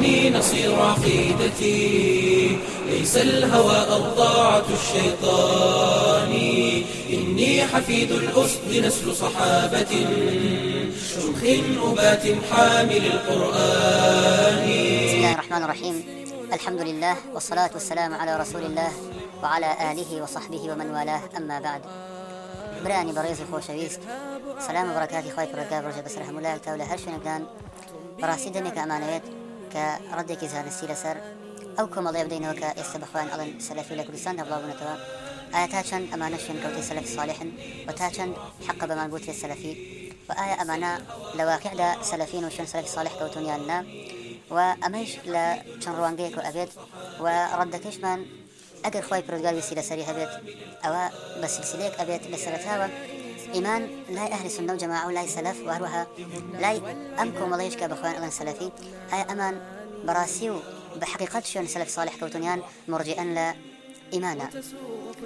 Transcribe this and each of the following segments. مني نصير عقيدتي ليس الهوى أرضاعة الشيطان إني حفيد الأسد نسل صحابة شمخ أبات حامل القرآن بسم الله الرحمن الرحيم الحمد لله والصلاة والسلام على رسول الله وعلى آله وصحبه ومن والاه أما بعد برانی بەڕێزی خۆشەویست سلام و بڕکاتی خی پرگا ڕژە بەسەر هەمولای تا لە هەر شوێنەکان بەڕاستی دەمێک ئەمانەوێت کە ڕادێکی زانستی لەسەر ئەو کۆمەڵێ بدەینەوە کە ئێستا بخوایان ئەڵن سەلفی لە کوردستان دەبڵاوبوونەتەوە ئایا تا چەند ئەمانە شوێنکەوتی سەلف ساالحن و تا چەند حەق بەمان بۆ تێ سەلفی و ئایا ئەمانە لە واقعدا سەلفین و شوێن سەلف ساالح کەوتونیان نا و ئەمەش لە چەند ڕوانگەیەک و ئەبێت و ڕەندەکەشمان ئەگەر خی پرۆگاویسی لەسەری هەبێت ئەوە بە سلسلەیەک ئەبێت لە سەرتاوە ئیمان لای ئەهلی سندە و جەما و لای سەلف وروها لای ئەم کۆمەڵەیشکە بخوێن ئەڵەن سەلفی ئایا ئەمان بەڕاستی و بە حقیقت شوێن سەلف ساڵح کەوتنیان مرجئەن لە ئیمانە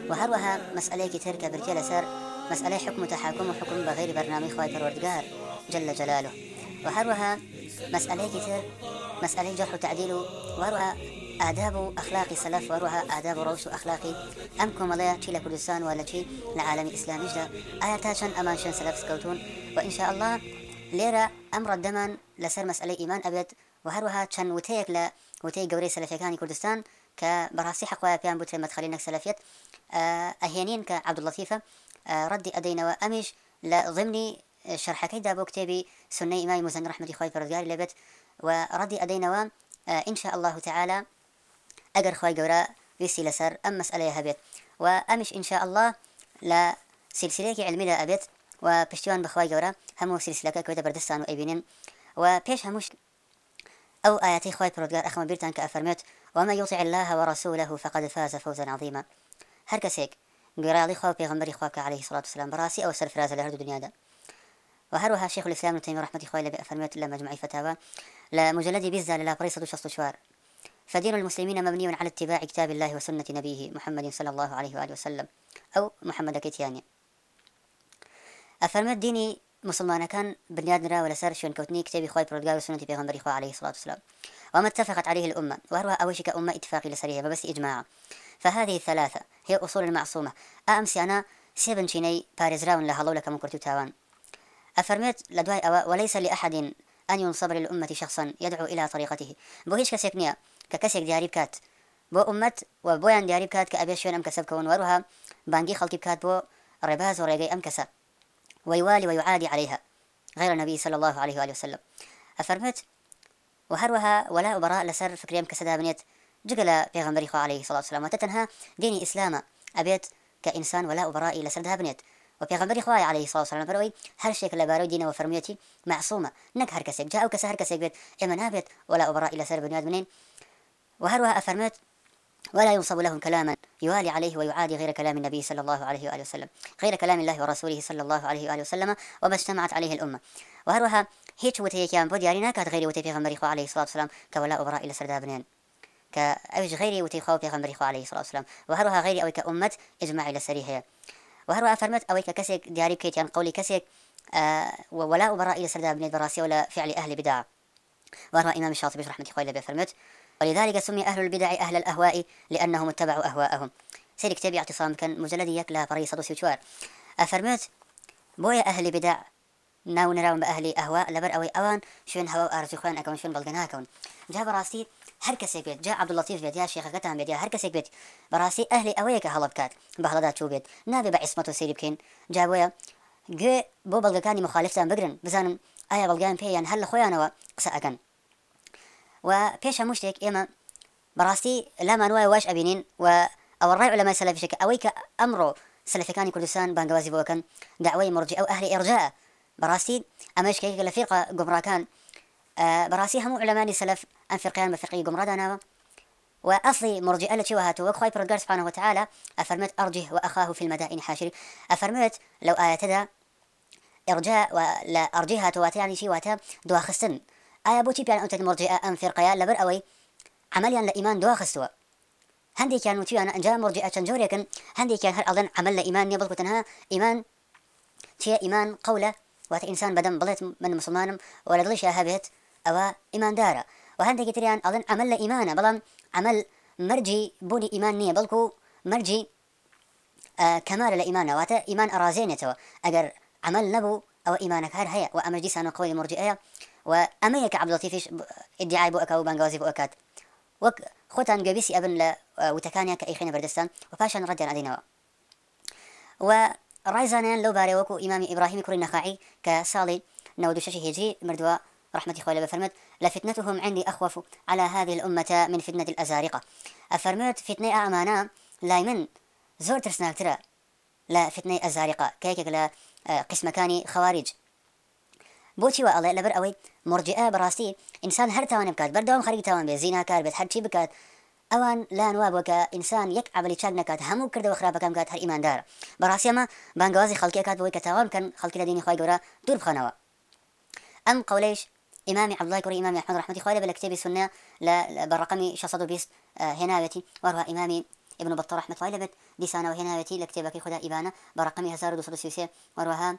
و هەروەها مەسئلەیەکی تر کە برکێ لەسەر مەسئلەی حکم و تەحاکم و حکم بەغیر بەرنامەی خوای پەروەردگار جل جلاله و هەروەها مەسئلەیەکی تر مەسئلەی جەرح و تعدیل و وروها ئاداب و ئەخلاقی سەلف وەروها ئاداب و ڕەوش و ئەخلاقی ئەم کۆمەڵەیە چی لە کوردستان و لە چی لە عالمی ئیسلامیشدا ئایا تا چەند ئەمان شوێن سەلف سکەوتون و ئینشاء الله لێرە ئەم ڕەدەمان لەسەر مەسئلەی ئیمان ئەبێت و هەروەها چەند وتەیەک لە وتەی گەورەی سەلفەکانی کوردستان کە بەڕاستی حقوایە پێیان بوتێ مەتخەلی نەکسەلفێت ئەهێنین کە عبدڵەتیفە ڕەدی ئەدەینەوە ئەمیش لە ضمنی شەرحەکەیدا بۆ کتێبی سنەی ئیمای مزەن ڕحمەتی خۆی پرۆزگاری لەبێت و ڕەدی ئەدەینەوە ئینشاء الله تعالى ئەگەر خی گەورە ویسی لەسەر ئەم مەسئلەیە هەبێت و ئەمیش ئینشاء الله لە سلسلەیەکی علمیدا ئەبێت و پشتیوان بەخوای گەورە هەموو سلسلەکە کوێتە بەردەستان و ئەبینن و پێش هەمووش ئەو ئاەتی خی پرۆگار ئەخمە بیرتان کە ئەفەرمێت وما يطع الله ورسوله فقد فاز فوزا عظيما هر کەسێک گوێڕاڵی خوا پێغمبەری خواکە عليه الصلاة والسلام بەڕاستی ئەو سەرفرازە لە هەردوو دنیادا وهروها شيخ الإسلام تيمية رحمة الله لبأفرمت لما جمعي فتاوى لمجلد بيزا للا بريسة شخص شوار فدين المسلمين مبني على اتباع كتاب الله وسنة نبيه محمد صلى الله عليه وآله وسلم أو محمد كتياني أفرمت ديني مسلمانەکان بنیادرا و لەسەر شوێنکەوتنی کتێبی خۆی پرۆگای سنتی پێغمبەری خوا عليه الصلاة والسلام وما اتفقت عليه الأمة وهروها أول شيء كأمة اتفاقي لسريها بس إجماع فهذه الثلاثة هي أصول المعصومة أمسي أنا سيبن شيني بارزراون لها لولا كم كرتو تاوان أفرميت لدواي أوا وليس لأحد أن ينصب للأمة شخصا يدعو إلى طريقته بو هيش كسيك نيا کە کەسێک دیاری بکات بۆ عمەت و بۆیان دیاری بکات کە ئەبێ شوێن ئەم کەسە بکەون وەروها بانگی خەڵکی بکات بۆ ڕێباز و ڕێگەی ئەم کەسە ويوالي ويعادي عليها غير النبي صلى الله عليه وآله وسلم أفرمت وهروها ولا براء لسر فكريم كسدا بنيت جقل بيغمبري خو عليه الصلاة والسلام وتتنها ديني إسلام أبيت كإنسان ولا براء لسردها بنيت وبيغمبري خو عليه الصلاة والسلام بروي هل شيك لبارو دينه وفرميتي معصومة نك هركسك جاء وكسا هركسك بيت إما نابت ولا براء لسر بنيت منين وهروها أفرمت ولا ينصب لهم كلاما يوالي عليه ويعادي غير كلام النبي صلى الله عليه وآله وسلم غير كلام الله ورسوله صلى الله عليه وآله وسلم وما اجتمعت عليه الأمة وهروها هيك وتيكيان بو دياري ناكات غيري وتي پیغمبري خو عليه الصلاة والسلام كولا أبرا إلى سردا بنين كأوج غيري وتي خو پیغمبري خو عليه الصلاة والسلام وهروها غيري أو كأمة إجماع إلى سريها وهروها فرمت أو ككسك دياري بكيت يعني قولي كسك آه ولا أبرا إلى سردا بنين براسي ولا فعل أهل بدعة وهروها إمام الشاطبي رحمة الله عليه فرمت ولذلك سمي أهل البدع أهل الأهواء لأنهم اتبعوا أهواءهم سير كتابي اعتصام كان مجلد يكلا فري صدو سيوتوار أفرمت بويا أهل بدع ناو نراون بأهلي أهواء لبر أوي أوان شوين هوا أرزو خوان أكون شوين بلغنا أكون جاء براستي هر کەسێک بێت جا عبدڵاتیف بێت یا شێخەکەتان بێت یا هەر کەسێک بێت بەڕاستی ئەهلی ئەوەیەکە هەڵە بکات بەهڵدا چوو بێت نابێ بە عیسمەت و سری بکەین جا بۆیە گوێ بۆ بەڵگەکانی مخالفتان بگرن بزانن ئایا بەڵگیان پێیان هەر لە خۆیانەوە قسە ئەەکەن و پێش هەموو شتێک ئێمە بەڕاستی لامان وایە واش ئەبینین و ئەوە ڕای لەمای سەلفشتێک ئەوەی کە ئەمڕۆ سلفەکانی کوردستان بانگوازی بۆەکەن داوای مرجی ئەو ئەهلی ئێرجا بەڕاستی ئەمەشکێک لە فێقا گمڕاکان بەڕاستی هەموو ئەلەمانی سەلف ئەم فرقیان بە فقی گمڕداناوە وأصلي مرجئة التي وهاتوا وخواي برقر سبحانه وتعالى أفرمت أرجه وأخاه في المدائن حاشر أفرمت لو آية دا إرجاء ولا أرجيها تواتي يعني شي واتا دوا خستن ئایا بۆچی پیان ئەو تەمەڕجی ئەم فێرقەیە لەبەر ئەوەی عملیان لە ئیمان دواخستووە هەندێکیان وتیان ئەنجام مڕجی ئەچەند جۆرێکن هەندێکیان هەر ئەڵەن عمل لە ئیمان نیە بەڵکو تەنها ئیمان چیە ئیمان قەولە واتە ئینسان بەدەم بڵێت من مسلمانم وە لە دڵیشە هەبێت ئەوە ئیماندارە و هەندێکی تریان ئەڵەن ئەمل لە ئیمانە بەڵام ئەمل مەرجی بوونی ئیمان نییە بەڵکو مەرجی کەمالە لە ئیمانەواتە ئیمان ئەڕازێنێتەوە ئەگەر ئەمل نەبوو ئەوە ئیمانەکار هەیە و ئەمەجی سانە قۆی مرجی ئەیە و ئەمە یەکە عبدڵتیفش ئیدعای بۆ ئەکە و بەنگازی بۆ ئەکات وەک خۆتان گەبیسی ئەبن لە وتەکانیان کە ئەیخێنە بەردەستان و پاشان ڕەدیان ئەدەینەوە و ڕایزانیان لەو بارەوە وەکو ئیمامی ئیبراهیمی کوڕی نەخعی کە ساڵی 96 هجری مردووە رحمة خوالي بفرمت لفتنتهم عندي أخوف على هذه الأمة من فتنة الأزارقة أفرمت فتنة أمانا لا من زور ترسناك ترى لا فتنة أزارقة كيكك لا قسم كاني خوارج بۆچی وە ئەڵێ لەبەر ئەوەی مرجئە بەڕاستی ئینسان هەر تاوان بکات بەردەوام خەری تاوان بێ زیناکار بێت هەرچی بکات ئەوان لاان وا بۆکە ئینسان یەک ئەبلی چاک نکات هەموو کردەوە خراپەکەم کات هەر ئیماندار بەڕاستیەمە بانگوازی خەڵکیکات بۆی کە تاوان بکەن خەڵکی لە دینی خی گەورە دوور بخەنەوە ئەم قولەیش ئمامی عبدڵای کوڕی ئمامی حمد رحمەتی خوای بە لە کتێبی سنە لە بەڕقمی 620 هێناوێتی وەروە ئیمامی ابن بطة رحمة الله لبت ديسانا وهناوتي لكتابك خدا إبانا برقمي 1233 وروها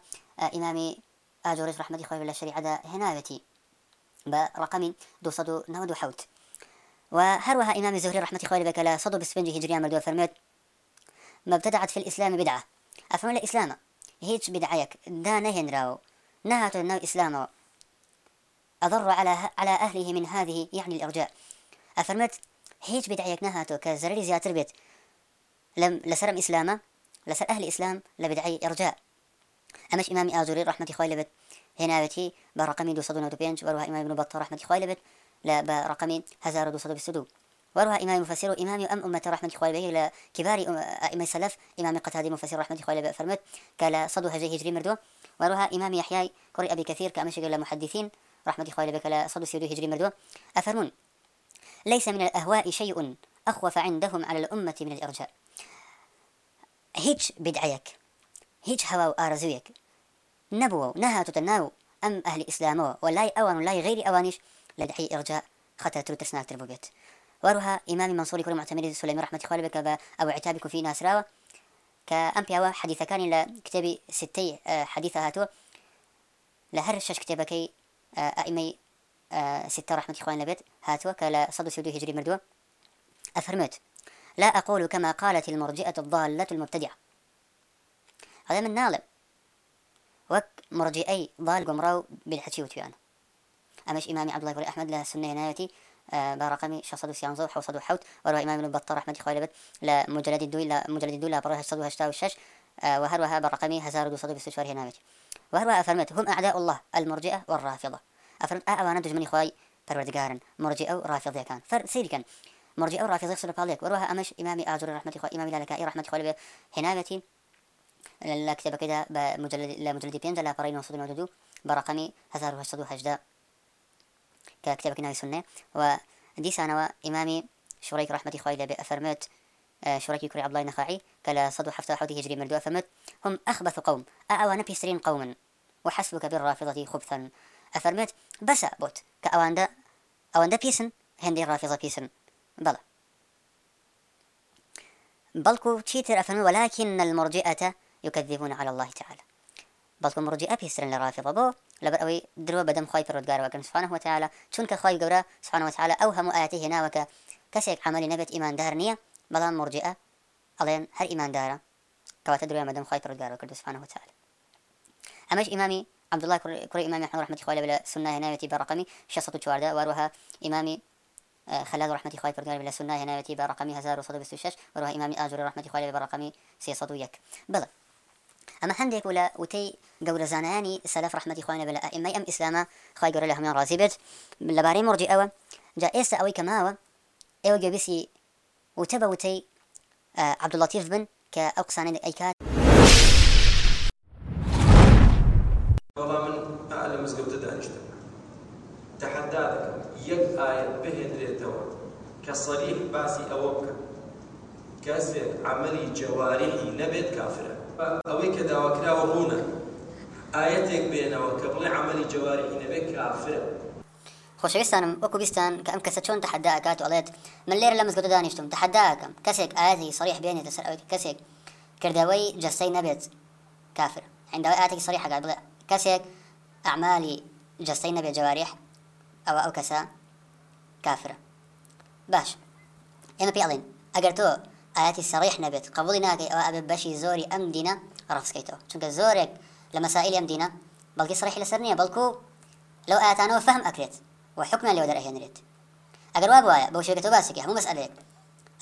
إمامي ئاجۆرەی ڕحمەدی خۆی لە شریعەدا هێناوێتی بە ڕقمی 1970 و هروها إمام الزهري رحمة الله بك لا صدو بسبنج هجريان مردو فرمت ما ابتدعت في الإسلام بدعة أفهم الإسلام هيج بدعيك دا نهن راو نهت النو إسلام أضر على على أهله من هذه يعني الإرجاء أفرمت هيج بدعيك نهاتو كزرري زياتر بيت لم لسرم إسلامه لسر أهل إسلام لبدعي إرجاء ئەمەش ئیمامی ئازوری ڕحمەتی خۆی لەبێت هێناوێتی بە ڕقمی 295 وەروها ئیمامی بن بەتە ڕحمەتی خۆی لەبێت لە بە ڕقمی 1222 وروها إمام مفسر وإمام أم أمة رحمة خوي به إلى كبار أئمة سلف إمام قتادي مفسر رحمة خوي به فرمت قال صدو هجي هجري مردو وروها إمام يحيى قرئ أبي كثير كأمشي قال محدثين رحمة خوي به كلا صدو سيدو هجري مردو أفرمون ليس من الأهواء شيء أخوف عندهم على الأمة من الإرجاء هيج بدعيك هیچ هەوا و ئارزوویەک نەبووە و نەهاتوتە ناو ئەم ئەهلی ئیسلامەوە و لای ئەوان و لای غیری ئەوانیش لە دحی ئێرجا خەتەتر و ترسناکتر ببێت وروها ئیمامی منسوری کوری معتەمری سلیمی رحمەتی خوالە بکە بە ئەو عتابی کوفی ناسراوە کە ئەم پیاوە حەدیثەکانی لە کتێبی ستەی حەدیثە هاتووە لە هەر شش کتێبەکەی ئەئیمەی ستە رحمەتی خوان لەبێت هاتووە کە لە 132 هجری مردووە أفرمت لا أقول كما قالت المرجئة الضالة المبتدعة ئەڵێ من ناڵێ وەک مرجئەی ضال گومڕا و بالحەچی وتویانە ئەمەش ئیمامی عبدڵی بڵی ئەحمد لە سنەی نایەتی بەڕقمی 1600 وەرە ئیمام بن بەتە رحمەتی خوای لەبێت لە مجلدی دوی لە مجلدی دو لە بڕ 1986 وهروها برقمي 1224 هنامتي وهروها أفرمت هم أعداء الله المرجئة والرافضة أفرمت أوانا دجمني خواي پروردگارن مرجئة ورافضة كان فرسيل كان مرجئة ورافضة يخسر باليك وروها أمش إمامي آجر رحمة خوي إمامي لالكائي رحمة خوي هنامتي لە کتێبەکەیدا بە لە مجلدی پێنج لە پەڕی 1992 بە ڕقمی 1970 کە کتێبەکە ناوی سنێ و دیسانەوە ئیمامی شوڕێک ڕحمەتی خۆی لەبێ ئەفەرمێت شوڕێکی کوری عبلای نەخاعی کە لە 1970 هجری مردووە فەمت هم ئەخبەت قوم ئەوانە پێسرین قومن وحسبك بالرافضة خبثا أفرمت بس بوت كأواندا أواندا بيسن هندي رافضة بيسن بلا بلكو تشيتر أفهم ولكن المرجئة يكذبون على الله تعالى بەڵکو مڕجی ئەپیسرن لە ڕافقە بۆ لەبەر ئەوەی درۆ بەدەم خی پرۆگارەوەکەن سوانە وتعاالە چونکە خی گەورە سوانەوە تعاالە ئەو هەموو ئاەتی هێناوەکە کەسێک عملی نەبێت ئیماندار نییە بەڵام مرجئە ئەڵێن هەر ئیماندارە کەواتە درێ مەدەم خی پرۆگارەوە کرد سوانە وتعاال ئەمەش ئیمامی عبدله کوڕی ئیمامی حڕحمەتی خۆی لە سنا هێناوێتی بەڕقمی 1640 واروها ئیمامی خلال رحمتي خوي برقال بلا سنة هنا يتي برقمي 1126 وروها إمامي آجر رحمتي خوي برقمي 301 بلى ئەمە هەندێک و لە وتەی گەورەزانانی سەلف ڕحمەتی خوانە بە لە ئەمە ئەم ئیسلامە خی گەورە لە هەمان ڕازی بێت لەبارەی مردی ئەوە جا ئێستا ئەوەی کەماوە ئێوە گەبیسی وتە بە وتەی عبدڵاتیف بن کە ئەو قسانێک ئەیکات والله من أعلى مزقوت دانشتم تحدى ذلك يك آية بهدريتو كصريح باسي أوبك کەسێک عملی جەواریی نەبێت کافرە ئەوەی کە داواکراوە ڕوونە ئاەتێک بێنەوە کە بڵێ عملی جەواریی نەبێت کافرە خۆشەویستانم وەکو بیستان کە ئەم کەسە چۆن تەحەدا ئەکات وڵێت من لێرە لە مزگەوت دانیشتم تەحەدا ئەکەم کەسێک ئاەتی سەریح بێنێتە سەر ئەوەی کەسێک کردەوەی جەستەی نەبێت کافر عندەوەی ئاتێکی سەریح ئەکات بڵێ کەسێک ئەعمالی جەستەی نەبێت جەواریح ئەوە ئەو کەسە کافرە باش ئێمە پێڵێن ئەگەر تۆ ئاەتی سەڕیح نەبێت قبولی ناکەی ئەوە ئەبێ بەشی زۆری ئەم دینە ڕفسکەیتەوە چونکە زۆرێک لە مەسائلی ئەم دینە بەڵکی سڕیح لەسەر نییە بەڵکو لەو ئاتانەوە فەهم ئەکرێت و حکمان لەوە دەرەهێنرێت ئەگەر وا بواە بەو شێکەوە باسێکی هەموو مەسئلێک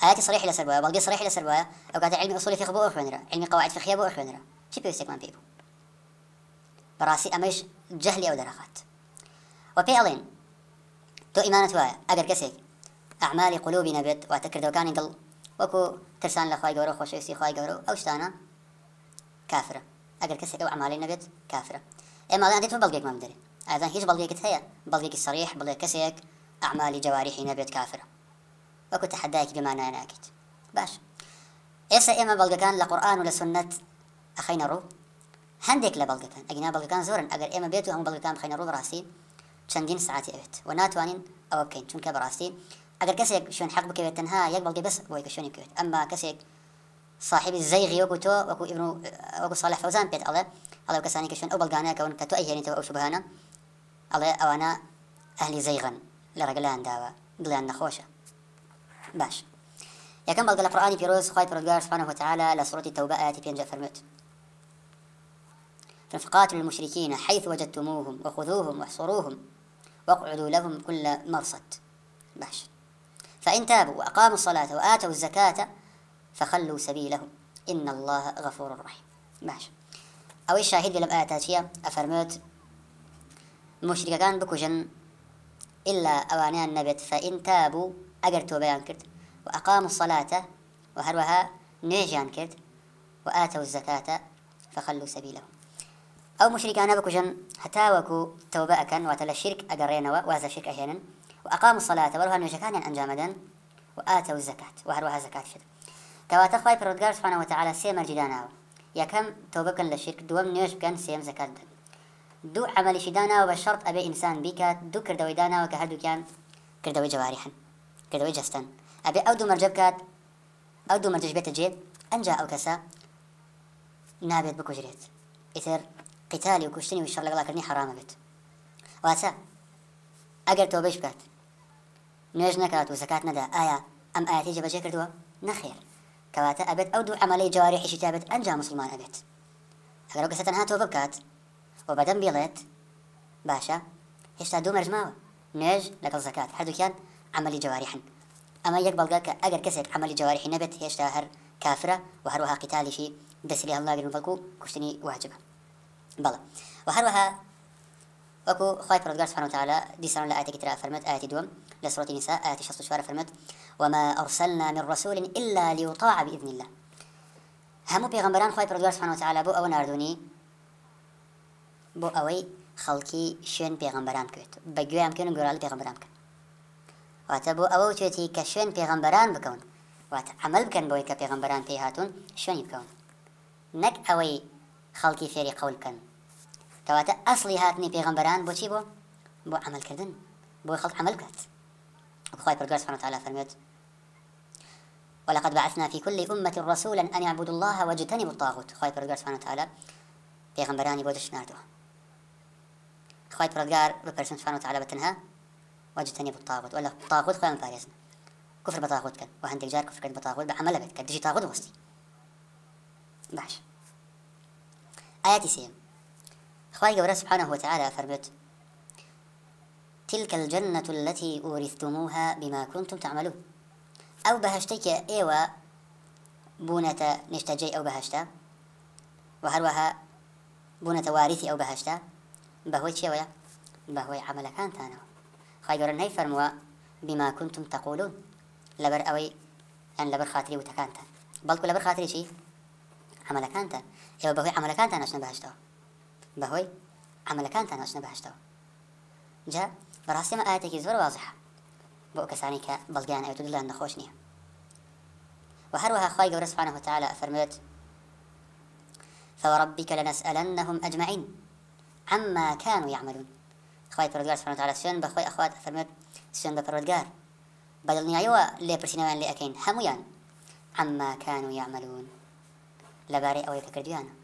آيات صريح لسر بويا بلقي صريح لسر بويا أو كانت علم أصول فقه بو أخوانرا علم قواعد فقهية بو أخوانرا شي بيوسك من بيبو براسي أمش جهلي أو درخات وبي ألين تو إيمانة وايا أقر كسيك أعمال قلوبنا بيت وأتكر دو كان يقل وەکو ترسان لە خی گەورە خۆشەویستی خی گەورە ئەو شتانە کافرە ئەگەر کەسێک ئەو ئەمالی نەبێت کافرە ئێماڵیان دێت بەڵگێک مام دەرێت ئازان هیچ بەڵگێکت هەیە بەڵگێکی سەریح بڵێ کەسێک ئەعمالی جەواریحی نەبێت کافرە وەکو تەحەدایەکی بمانایە ناکەیت باش ئێستا ئێمە بەڵگەکان لە قورآن و لە سنت ئەخینە ڕوو هەندێک لە بەڵگەکان ئەگەنا بەڵگەکان زۆرن ئەگەر ئێمە بێت و هەم بەڵگەکان خینە ڕوو بڕاستی چەندین سعاتی ئەوێت و ناتوانین ئەوە بکەین چونکە بەڕاستی ئەگەر کەسێک شوێن حق بکەوێت تەنها یەک بەڵگە بەس بۆی کە شوێنی بکەوێت ئەمما کەسێک صاحبی زەیغی وەکو تۆ وەکو ئبن وەکو ساڵح فەوزان پێت ئەڵێ ئەڵێ کەسانی کە شوێن ئەو بەڵگانەیە کەون کە تۆ ئەیهێنیتەوە ئەو شوبهانە ئەڵێ ئەوانە ئەهلی زەیغن لە ڕەگەلان داوە دڵیان نەخۆشە باش یەکەم بەڵگە لە قورآانی پیرۆز خوای پرۆدگار سبحانه وتعالى لە سورەتی تەوبە ئاەتی پێنجە فەرمێت فقاتلوا المشركين حيث وجدتموهم وخذوهم واحصروهم واقعدوا لهم كل مرصد باش فإن تابوا وأقاموا الصلاة وآتوا الزكاة فخلوا سبيلهم إن الله غفور رحيم ماشي أو الشاهد لم آتاتيا أفرمت مشركان بكوجن إلا أوانيان نبت فإن تابوا أجر توبيان كرت وأقاموا الصلاة وهروها نيجان كرت وآتوا الزكاة فخلوا سبيلهم أو مشركان بكوجن هتاوكو توبة أكن وتلا الشرك أجرينوا وهذا الشرك أحيانا وأقاموا الصلاة بروها نوشكان أنجامدا وآتوا الزكاة وهروها زكاة شد کەواتە خخوای پرۆگار سوانەوە تعاالە سێ مەرجداناوە یەکەم تۆبکن لە شرک دووەم نوێش بکەن سێم زکات بن دوو عملیشی داناوە بە شەرت ئەبێ ئینسان بیکات دوو کردەوەی داناوە کە هەردووکیان کردەوەی جواری هەن کردەوەی جستن ئەبێ ئەو دوو مەرجە بکات ئەو دوو مەرجش بێتە جێب ئەنج ئەو کەسە نابێت بکوژرێت ئیتر قیتالی و کوشتنی و شەڕ لەگەڵاکردنی حرامە بێت واسە ئەگەر تۆ بەش بکات نوێژ نکات و زکات نەدا ئایا ئەم ئاەتی جەبەجێ کردووە نەخێر کەواتە ئەبێت ئەو دوو عملی جواری حیشتابێت ئەنجام مسلمان ئەبێت ئەگەر کەسە تەنها تۆ بکات و بەدەم بڵێت باشە هێشتا دوو مەرجماوە نوێژ لەگەڵ زکات هەردووکیان عملی جواری هەن ئەمە یەک بەڵگا کە ئەگەر کەسێک عملی جواری نەبێت هێشتا هەر کافرە و هەروەها قیتالیشی دەسری هەڵناگرن وەکو کوشتنی واجبە بەڵە و هەروەها وەکو خی پرۆگار سبحانه وتعالى دیسان لە ئاەتی ترا فەرمەت ئاەتی دووەم لسورة النساء آية 64 فرمت وما أرسلنا من رسول إلا ليطاع بإذن الله همو پیغمبران خوای پروردگار سبحانه وتعالى بو او ناردونی بو اوی خلقی شوێن پێغمبەران بکوێت بە گوێیان بکەن و گۆرانی پێغمبەران بکەن واتە بۆ ئەوە توێتی کە شوێن پێغمبەران بکەون واتە ئەمەل بکەن بۆی کە پێغمبەران پێی هاتوون شوێنی بکەون نەک ئەوەی خەڵکی فێری قەول بکەن کەواتە ئەسڵی هاتنی پێغمبەران بۆچی بۆ بۆ عملکردن بۆی خەڵک عمل بکات خخوای پرگەر سبحانه فەرمێت ولقد بعثنا في كل أمة رسولا أن يعبدوا الله واجتنبوا الطاغوت خواهي پرودگار سبحانه وتعالى پیغمبرانی بۆ دەش ناردووە خواهي پرودگار بپرسن سبحانه وتعالى بەتەنها واجتنبوا الطاغوت ولا طاغوت خۆیان پارێزن كفر بطاغوت كان وهندك جار كفر كان بطاغوت بعمله بيت كان دجي طاغوت وسطي باش آياتي سيم خواهي قورا سبحانه وتعالى فرمت تلك الجنة التي أورثتموها بما كنتم تعملون أو بهشتك إيوا بونة نشتجي أو بهشتا وهروها بونة وارثي أو بهشتا بهوي شوية بهوي عمل كان تانا خير نهي فرموا بما كنتم تقولون لبر أوي أن لبر خاطري وتكانتا بلكو لبر خاطري شي عمل كانتا إيوا بهوي عمل كانتا نشنا بهشتا بهوي عمل كانتا نشنا بهشتا جا بەڕاستی مە ئاەتێکی زۆر واضح بۆ کەسانی کە بەڵگیان ئەوێت دڵیان نەخۆش نییە و هەروەها خی گەورە سبحانه وتعالى فەرموێت فوربك لنسألنهم أجمعين عما كانوا يعملون خی پرۆگار سبحانه وتعالى سوێن بەخۆی ئەخوات فەرموێت سوێن بە پرۆدگار بەدڵنیایەوە لێپرسینەوەیان لێ ئەەکەین هەمویان عما كانوا يعملون لەبارەی ئەوەی کە کردویانە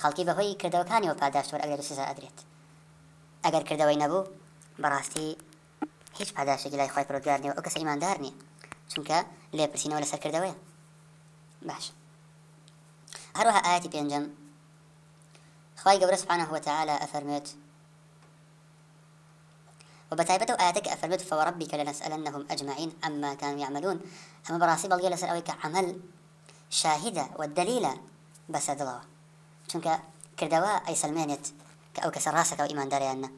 خەڵکی بەهۆی کردەوەکانیەوە پاداشتۆر ئەگەر سزا ئەدرێت ئەگەر کردەوەی نەبوو بەڕاستی هیچ پاداشێکی لای خۆی پرۆگار نیە ئەو کەس ئیماندار نیە چونکە لێپرسینەوە لەسەر کردەوەی باش هەروەها ئاەتی پێنجم خی گەورە سبحانه وتعالى ئەفەرمێت وبتايبته آياتك أفرمت فوربك لنسألنهم أجمعين عما كانوا يعملون أما براسي بلغي لسر أويك عمل شاهدة والدليلة بس دلوا چونك كردوا أي سلمانت كأو كسراسك أو إيمان داريانا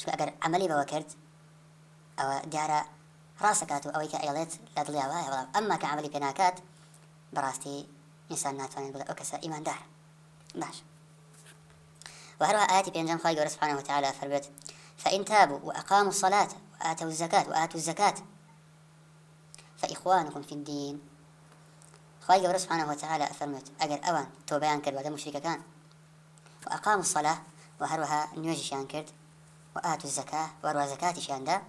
چون ئەگەر ئەمەلی بەوە کرد ئەوە دیارە ڕاستەکات و ئەوەی کە ئەڵێت لە دڵیاوایە بەڵام ئەمما کە ئەمەلی پێناکات بەڕاستی ئینسان ناتوانێت بڵێ ئەو کەسە ئیماندار باش وهروها آياتي بينجم خواهي قول سبحانه وتعالى فربت فإن تابوا وأقاموا الصلاة وآتوا الزكاة وآتوا الزكاة فإخوانكم في الدين خواهي قول سبحانه وتعالى فرمت أقر أوان توبيان كربا مشركة كان وأقاموا الصلاة وهروها نيوجيشان كرد وآتوا الزكاة واروا زكاة شاندا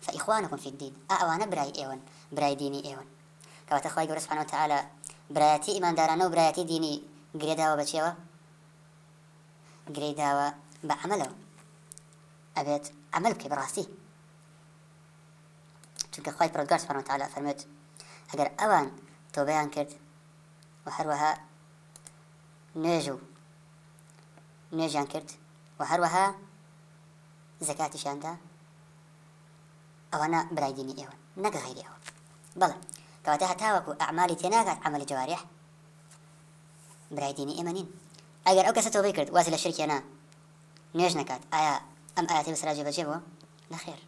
فإخوانكم في الدين أعوانا براي إيوان براي ديني إيوان كواتا خواهي قول سبحانه وتعالى برایەتی ئیماندارانە و برایەتی دینی گرێداوە بەچێوە گرێداوە بە عملەوە ئەبێت عمل بکەی بڕاستی چونکە خی پرۆگار سپانتەعالا فەرمێت ئەگەر ئەوان تۆبیان کرد و هەروەها نوێژ و نوێژیان کرد و هەروەها زەکاتیشاندا ئەوانە برای دینی ئێوە نەگە غیری ئەوە بەڵێ کەواتە هەتاوەکو ئەعمالی تێناگات ئەعمەلی جوارح برای دینی ئێمە نین ئەگەر ئەو کەسە تۆبەی کرد واز لە شرکێنا نوێژ نکات ئایا ئەم ئاەتی بەسرا جێبەجێ بووە نەخێر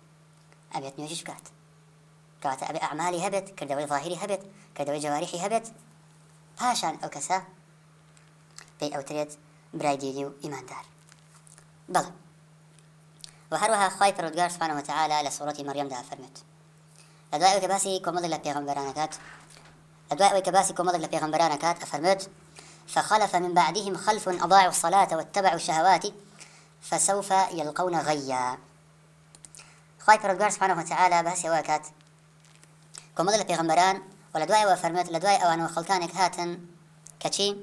ئەبێت نوێژیش بکات کەواتە ئەبێ ئەعمالی هەبێت کردەوەی ظاهری هەبێت کردەوەی جوارحی هەبێت پاشان ئەو کەسە پێی ئەوترێت برای دینی و ئیماندار بەڵێ و هەروەها خی پرۆگار سوپانەوەتەعالا لە سوڕەتی مەریەمدا فەرمێت لە دوای ئەوکە باسی کۆمەڵی لە پێغمبەرانەکات لە دوای ئەوەی کە باسی کۆمەڵێک لە پێغمبەرانەکات ئەفەرمێت فخلف من بعدهم خلف أضاعوا الصلاة واتبعوا الشهوات فسوف يلقون غيا خواهي پرودگار سبحانه وتعالى بحث واكات كومد لبيغمبران ولا دوائي وفرمت لدوائي اوان وخلقانك هاتن كچي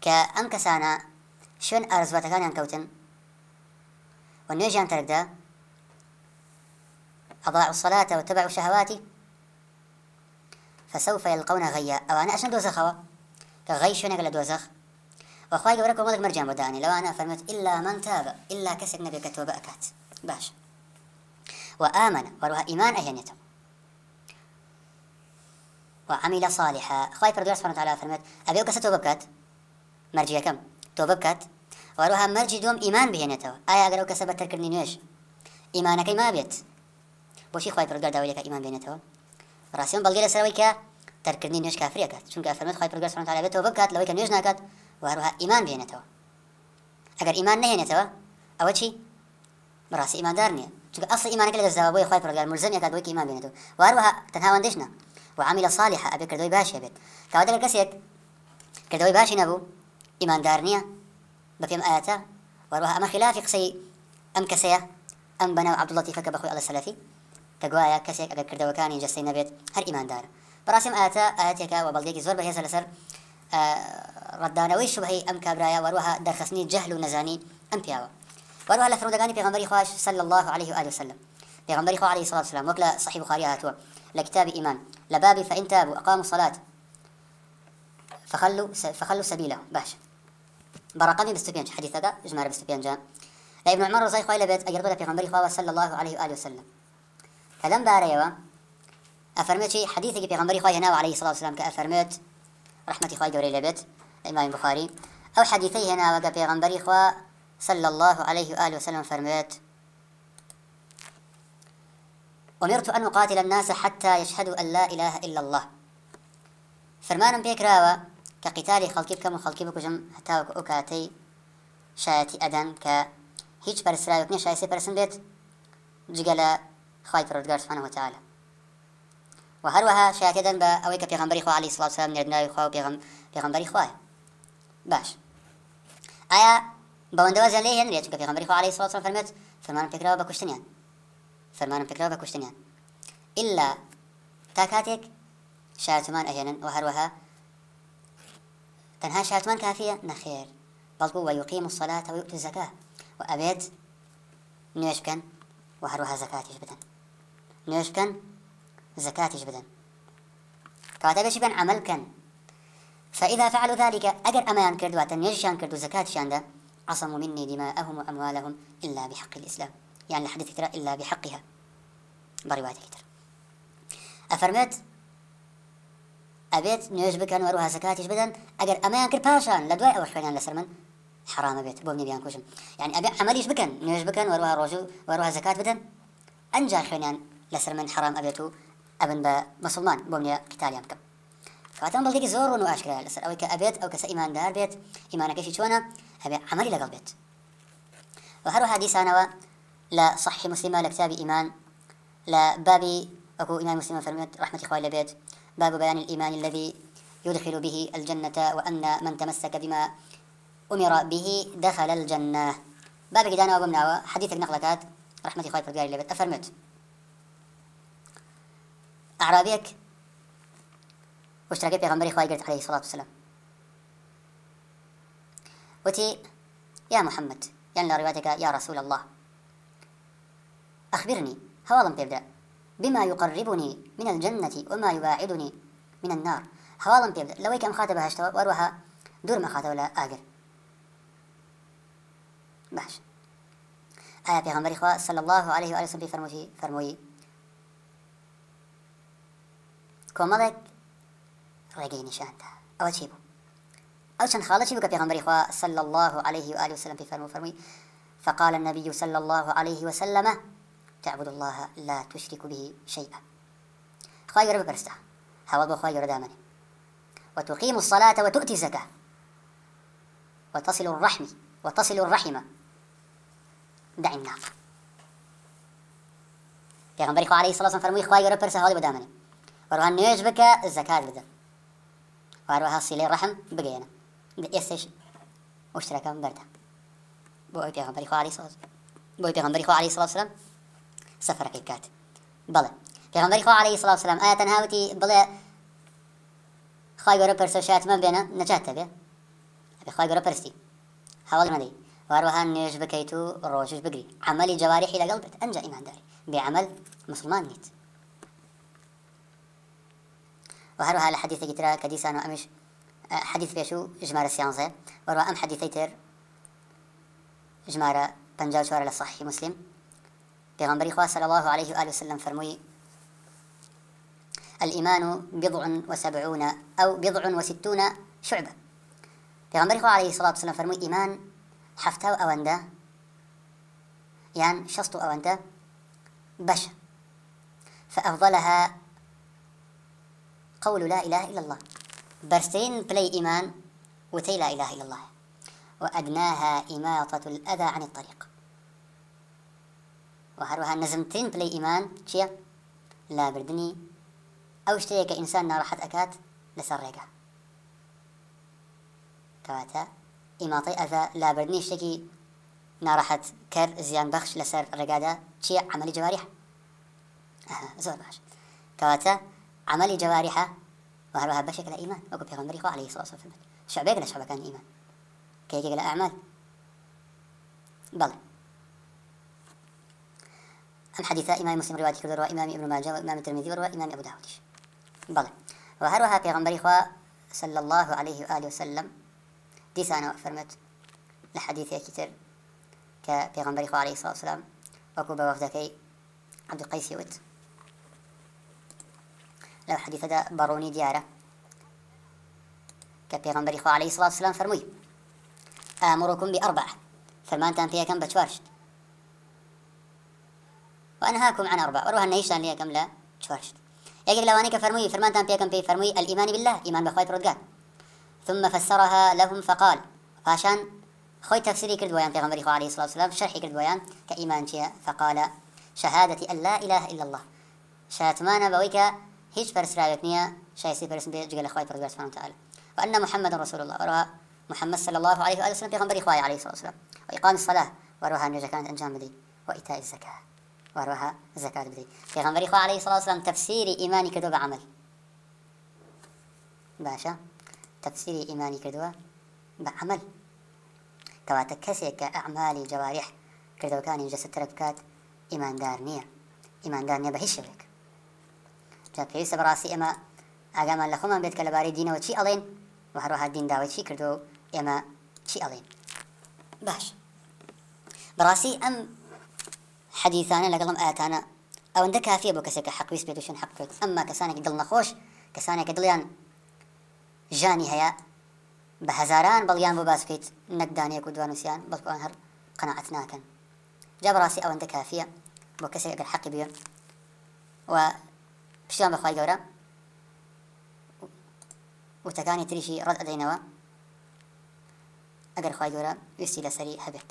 كأم كسانا شون ارزواتكان ينكوتن ونوێژیان تەرکدا ئەضاع الصلاة وتبعوا شهوات فسوف يلقون غيا ئەوانە ئەشن دۆزەخەوە کە غەی شوێنێک لە دۆزەخ وخوای گەورە کۆمەڵک مەرجان بەدانی لەوانە فەرمێت إلا من تاب إلا کەسێک نەبێت کە تۆبە ئەکات باش وآمن وەروها ئیمان ئەهێنێتەوە وعمل صالحا خوای پردوار سبحانه وتعالى فرمت ابي وكسه توبكات مرجيكم توبكات وەروها مەرجی دوم ئیمان بهێنێتەوە ئایا ئەگەر ئەو کەسە بەتەرکردنی نوێش ئیمانەکەی مابێت بۆشی خی پرگار داولەکە ئیمان بێنێتەوە ڕاستیان بەڵگەرە سەرەوەی کە تەرکردنی نوێش کافرەکەات چونکە فەرمێت خی پرگار سنتال بێتەوە بکات لەوەی کە نوێژ ناکات وەروها ئیمان بێنێتەوە ئەگەر ئیمان نهێنێتەوە ئەوە چی ڕاستی ئیماندار نییە چونکە ئەسڵ ئیمانەکە لە دەزاوە بۆی خی پرگار مرزنێکات بۆی ئیمان بێنێتەوە وەروها تەنهاوەندش نە وعمل صالحا ئەبێ کردەوەی باشە بێت کاوادە لە کەسێک کردەوەی باشی نەبوو ئیماندار نییە بقيم آياته وروها أما خلاف قسي أم كسية أم بنا عبد الله تيفك بخوي على السلفي كجوايا كسيك أجر كردو كان ينجسي نبيت هر إيمان دار براسم آياته آياتك وبلديك زور بهيزة لسر ڕدانەوەی شوبهی ئەم کابراە وەروەها دەرخستنی جەهل و نەزانی ئەم پیاوە وەروها لە فرودەکانی پێغمبەری خوش سل الله عليه وآله وسلم پێغمبەری خوا عليه صلوات وسلام وەک لە صحیح بخاری هاتووە لە کتابی ئیمان لە بابی فإن تابوا أقاموا الصلاة فخلوا فخلوا سبيلهم باش برقم 25 حديث هذا جمار 25 لا ابن عمر رضي الله عنه اجر بلا پیغمبر خواه صلى الله عليه واله وسلم كلام باريوا افرمت شي حديث پیغمبر خواه هنا عليه الصلاه والسلام كافرمت رحمه خواه جوري لبيت امام البخاري او حديثي هنا وقا پیغمبر خواه صلى الله عليه واله وسلم فرمت أمرت أن أقاتل الناس حتى يشهدوا أن لا إله إلا الله فرمانا بيكراوا کە قیتالی خەڵکی بکەم و خەڵکی بکوژم هەتاوەکە ئەو کاتەی شایەتی ئەدەن کە هیچ پەرسراوێک نیە شایستی پەرسم بێت جگە لە خی پرۆدگار سبحانه وتعالى و هەروەها شایەتێدەن بە ئەوەی کە پێغەمبەری خوا علی سڵاو سلام نێردناوی خوا و پێغەمبەری خوای باش ئایا بەوەندەوە زیان لێ هێنرێت کە پێغەمبەری خوا علی سڵاو سلام فەرمێت فەرمانم پێکراوە بە کوشتنیان فەرمانم پێکراوە بە کوشتنیان ئللا تا کاتێک شایەتمان ئەهێنن و هەروەها تەنها شاتمان کافیە نەخێر بەڵکو و یقیم وسەلاتە و یوت زەکە و ئەبێت نوێش بکەن و هەروەها زەکاتیش بدەن نوێش بکەن زەکاتیش بدەن کاتە بەشی بن عمل بکەن فإذا فعلوا ذلك أجر أمان كردوا تنيجشان كردوا زكاة شاندا عصموا مني دماءهم وأموالهم إلا بحق الإسلام يعني الحديث ترى إلا بحقها برواية كتر أفرمت ئەبێت نوێژ بکەن وەرو هەسەکاتیش بدەن ئەگەر ئەمەیان کرد پاشان لە دوای ئەوە خوێنیان لەسەر من حرامە بێت بۆ نبیان کوشم یعنی ئەبێ ئەمەلیش بکەن نوێژ بکەن وەروە ڕۆژ و وەروە زکات بدەن ئەنجا خوێنیان لەسەر من حرام ئەبێت و ئەبن بە مسلمان بۆ منە قتالیان بکەم کاتان بەڵێکی زۆر و ئاشکرا لەسەر ئەوەی کە ئەبێت ئەو کەسە ئیماندار بێت ئیمانەکەشی چۆنە هەبێ عملی لەگەڵ بێت و هەروە حدیسانەوە لە صحی مسلمە لە کتابی ئیمان لە بابی ئەکو ئیمان مسلمە فەرمێت ڕحمەتی خوای لەبێت باب بيان الإيمان الذي يدخل به الجنة وأن من تمسك بما أمر به دخل الجنة باب كدانا وبمناوة حديثك نقلكات رحمة خالد فرقاري لبت أفرمت أعرابيك واشتراكي بيغمبري خواهي قلت عليه الصلاة والسلام وتي يا محمد يعني روايتك يا رسول الله أخبرني هوالا بيبدأ بما يقربني من الجنة وما يباعدني من النار حواڵم پێ بدە لەوەی کەم خاتە بەهشتەوە وەروەها دوور مەخاتەوە لە ئاگر باش ئایا پێغەمبەری خوا صلی الله عليه و آله وسلم فەرمووی فەرمووی کۆمەڵێک ڕێگەی نیشاندا ئەوە چی بوو ئەو چەند خاڵە چی بوو کە پێغەمبەری خوا صلی الله عليه و آله وسلم فەرموو فەرمووی فقال النبي صلى الله عليه وسلم تعبد الله لا تشرك به شيئا خواهي رب برستا هوا بخواهي ردامني وتقيم الصلاة وتؤتي الزكاة وتصل الرحم وتصل الرحمة دع الناقة پیغمبر خو علیه الصلاه فرموی خوای ګره پر سهاله بدامنه ورغه نیوز بکه زکات بده ورغه صله رحم بګینه د ایسش مشترکه برده بو پیغمبر خو علیه الصلاه بو پیغمبر خو علیه الصلاه سەفەرەکەی بکات بەڵێ پێغەمبەری خوا عەلەیهی سڵاو سلام ئایا تەنها وتی بڵێ خوای گەورە پەرسە شاتمە بێنە نەجات دەبێ ئەبێ خوای گەورە پەرستی هەوڵ مەدەی وهروەها نوێژ بکەیت و ڕۆژش بگری عملی جەواریحی لەگەڵ بێت ئەمجا ئیمانداری بێعمل مسلمان نیت وهروەها لە حەدیثێکی ترە کە دیسان و ئەمیش حەدیث پێش و ژمارە سیانزێ وەروە ئەم حەدیثەی تر ژمارە پەنجا چوارە لە صحیح مسلم پیغمبری خواه صلی الله علیه و آله وسلم فرموی الإيمان بضع وسبعون أو بضع وستون شعبة پیغمبری خواه علیه الصلاة والسلام فرموی إيمان حفته أونده يعني شصت أونده بشر فأفضلها قول لا إله إلا الله برسين بلاي إيمان وتي لا إله إلا الله وأدناها إماطة الأذى عن الطريق و هەروەها نزمترین پلەی ئیمان چییە لابردنی ئەو شتەیە کە ئینسان ناڕەحەت ئەکات لەسەر ڕێگە کەواتە ئیماتەی ئەذا لابردنی شتێکی ناڕەحەت کەر زیان بەخش لەسەر ڕێگادا چییە عملی جواریح زۆر باش کەواتە عملی جواریحە و هەروەها بەشێک لە ئیمان وەکو پێغەمبەری خۆ عەلەیهی سڵاوسەلەم شعبێک لە شعبەکانی ئیمان کە یەکێک لە ئەعمال بەڵێ الحديث إمام مسلم رواية كردوا وإمام ابن ماجه وإمام الترمذي وإمام أبو داود بلى وهروها في غنبري خوا صلى الله عليه وآله وسلم ديسانا فرمت لحديث كتر كبيغمبري خوا عليه الصلاة والسلام وكوبا وفدكي عبد القيس يوت لو حديث دا بروني ديارة كبيغمبري خوا عليه الصلاة والسلام فرمي آمركم بأربعة فرمانتان فيها كم بتشوارشت وأنهاكم عن أربع وروها نيشتان ليكم لا تشورشت يقول لو أنك فرمي فرمانتان بيكم بي فرمي الإيمان بالله إيمان بخواي برودقان ثم فسرها لهم فقال فاشان خوي تفسيري كرد ويان پیغمبري خو عليه الصلاة والسلام شرحي كرد ويان كإيمان جيا فقال شهادة أن لا إله إلا الله شهادمانا بويك هيج فرسراوك نيا شايسي فرسن بي جغل خواي برودقان سبحانه وتعالى وأن محمد رسول الله وروها محمد صلى الله عليه وآله وسلم پیغمبري خو عليه الصلاة والسلام وإقام الصلاة وروها نجا كانت أنجام بدي وإيتاء الزكاة وەڕەها زکات بدەیت پێغەمبەری خوا عەلەیهی سڵاو سلام تەفسیری ئیمانی کردووە بە عەمل باشە تەفسیری ئیمانی کردووە بە عەمل کەواتە کەسێک کە ئەعمالی جەواریح کردەوەکانی جەسە ترە بکات ئیماندار نییە ئیماندار نییە بە هیچ شوێک جا پێویستە بەڕاستی ئێمە ئاگامان لە خۆمان بێت کە لەبارەی دینەوە چی ئەڵێن و هەروەها دین داوای چی کردو ئێمە چی ئەڵێن باش بەڕاستی ئەم حەدیثانە لەگەڵم ئاانە ئەوەندە کافیە بۆ کەسێکە حەقویست پێدوشن حەق بکەیت ئەمما کەسانێک دڵ نەخۆش کەسانێکە دڵیان ژانی هەیە بە هەزاران بەڵیان بۆ باسکەیت نەکدانەیەک و دوانوسیان بەڵکوان هەر قەنەعەت ناکەن جا بەڕاستی ئەوەندە کافیە بۆ کەسێک ئەگەر حەقی بێ و پیشیان بەخوای گەورە وتەکانی تریشی ڕەت ئەدەینەوە ئەگەر خوای گەورە ویستی لەسەری هەبێت